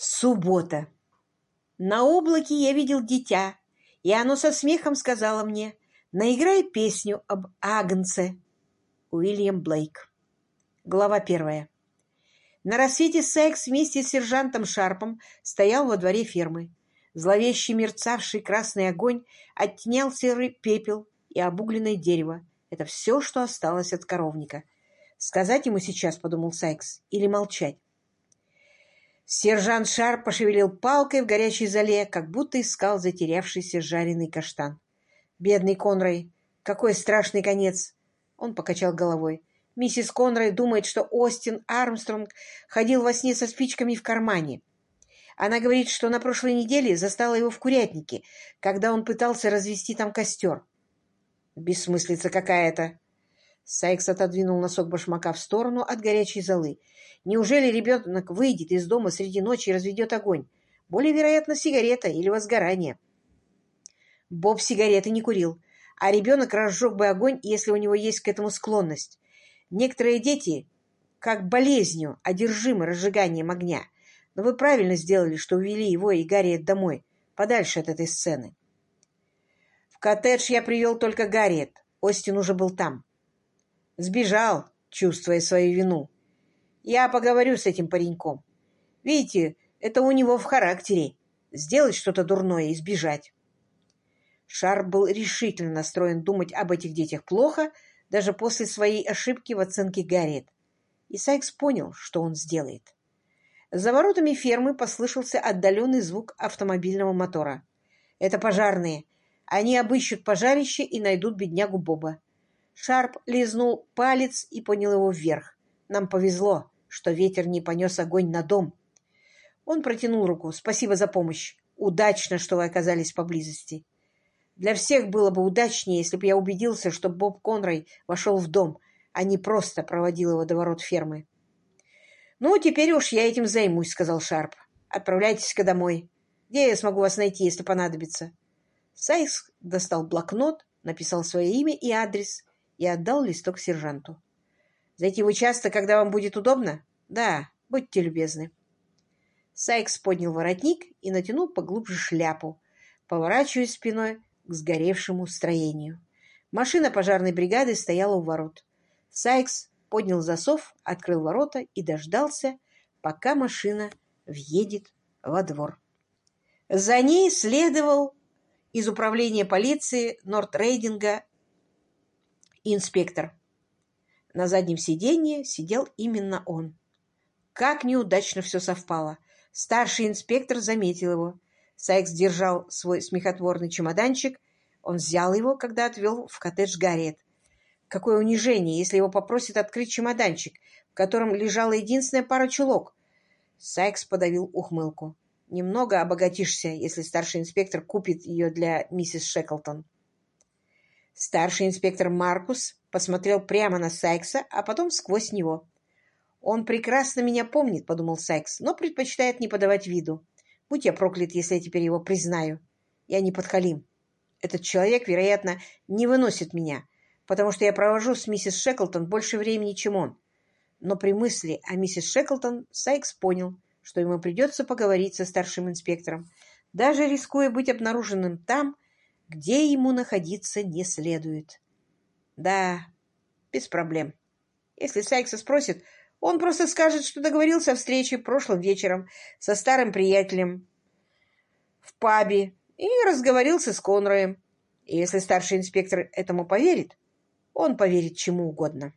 Суббота. На облаке я видел дитя, и оно со смехом сказала мне «Наиграй песню об Агнце». Уильям Блейк. Глава первая. На рассвете Секс вместе с сержантом Шарпом стоял во дворе фермы. Зловещий мерцавший красный огонь оттенял серый пепел и обугленное дерево. Это все, что осталось от коровника. Сказать ему сейчас, подумал Сайкс, или молчать? Сержант Шар пошевелил палкой в горячей зале, как будто искал затерявшийся жареный каштан. «Бедный Конрой! Какой страшный конец!» Он покачал головой. Миссис Конрой думает, что Остин Армстронг ходил во сне со спичками в кармане. Она говорит, что на прошлой неделе застала его в курятнике, когда он пытался развести там костер. Бессмыслица какая-то. Сайкс отодвинул носок башмака в сторону от горячей золы. Неужели ребенок выйдет из дома среди ночи и разведет огонь? Более вероятно, сигарета или возгорание. Боб сигареты не курил, а ребенок разжег бы огонь, если у него есть к этому склонность. Некоторые дети, как болезнью, одержимы разжиганием огня. Но вы правильно сделали, что увели его и Гарриет домой, подальше от этой сцены. В коттедж я привел только Гарриет. Остин уже был там. Сбежал, чувствуя свою вину. Я поговорю с этим пареньком. Видите, это у него в характере. Сделать что-то дурное и сбежать. Шар был решительно настроен думать об этих детях плохо, даже после своей ошибки в оценке Гарриет. И Сайкс понял, что он сделает. За воротами фермы послышался отдаленный звук автомобильного мотора. «Это пожарные. Они обыщут пожарище и найдут беднягу Боба». Шарп лизнул палец и понял его вверх. Нам повезло, что ветер не понес огонь на дом. Он протянул руку. Спасибо за помощь. Удачно, что вы оказались поблизости. Для всех было бы удачнее, если бы я убедился, что Боб Конрой вошел в дом, а не просто проводил его до ворот фермы. «Ну, теперь уж я этим займусь», — сказал Шарп. «Отправляйтесь-ка домой. Где я смогу вас найти, если понадобится?» Сайкс достал блокнот, написал свое имя и адрес и отдал листок сержанту. Зайти в участок, когда вам будет удобно? Да, будьте любезны. Сайкс поднял воротник и натянул поглубже шляпу, поворачиваясь спиной к сгоревшему строению. Машина пожарной бригады стояла у ворот. Сайкс поднял засов, открыл ворота и дождался, пока машина въедет во двор. За ней следовал из управления полиции Норт-Рейдинга инспектор. На заднем сиденье сидел именно он. Как неудачно все совпало. Старший инспектор заметил его. Сайкс держал свой смехотворный чемоданчик. Он взял его, когда отвел в коттедж Гарриет. Какое унижение, если его попросят открыть чемоданчик, в котором лежала единственная пара чулок. Сайкс подавил ухмылку. Немного обогатишься, если старший инспектор купит ее для миссис Шеклтон. Старший инспектор Маркус посмотрел прямо на Сайкса, а потом сквозь него. «Он прекрасно меня помнит», — подумал Сайкс, «но предпочитает не подавать виду. Будь я проклят, если я теперь его признаю. Я не подхалим. Этот человек, вероятно, не выносит меня, потому что я провожу с миссис Шеклтон больше времени, чем он. Но при мысли о миссис Шеклтон Сайкс понял, что ему придется поговорить со старшим инспектором, даже рискуя быть обнаруженным там, где ему находиться не следует. Да, без проблем. Если Сайкса спросит, он просто скажет, что договорился о встрече прошлым вечером со старым приятелем в пабе и разговорился с Конроем. И если старший инспектор этому поверит, он поверит чему угодно.